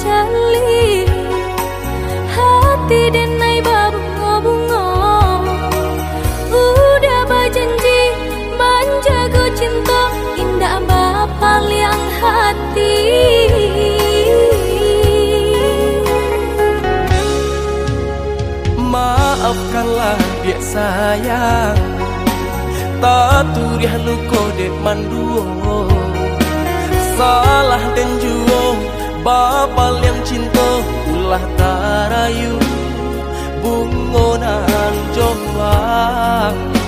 jali hati dan naib babungo-bungo udah berjanji menjaga cinta indah bapak yang hati. Maafkanlah dia sayang. Tak turih luko dek manduo salah dan juga Bapal yang cinta ulah tarayu bungonan jombang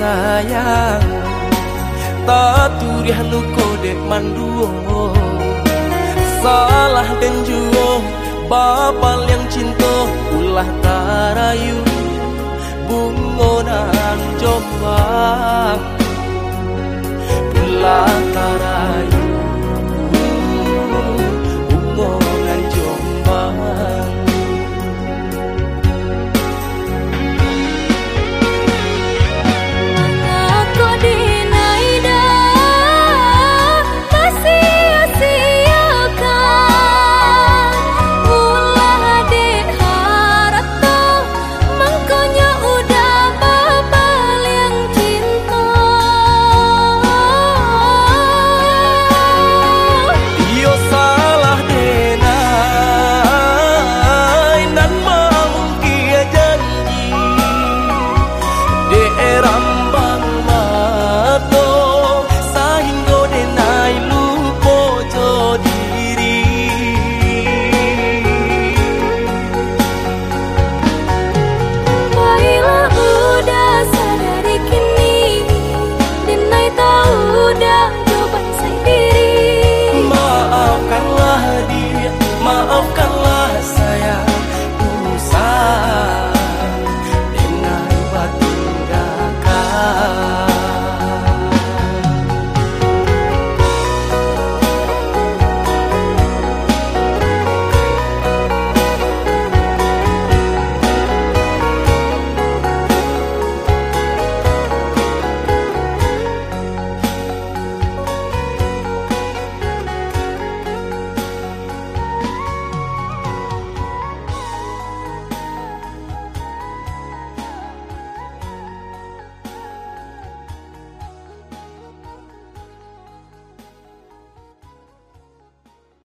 sayang. Tak turiah luko dek manduo Salah dan juo Bapal yang cinta ulah tarayu. Bungonan jombang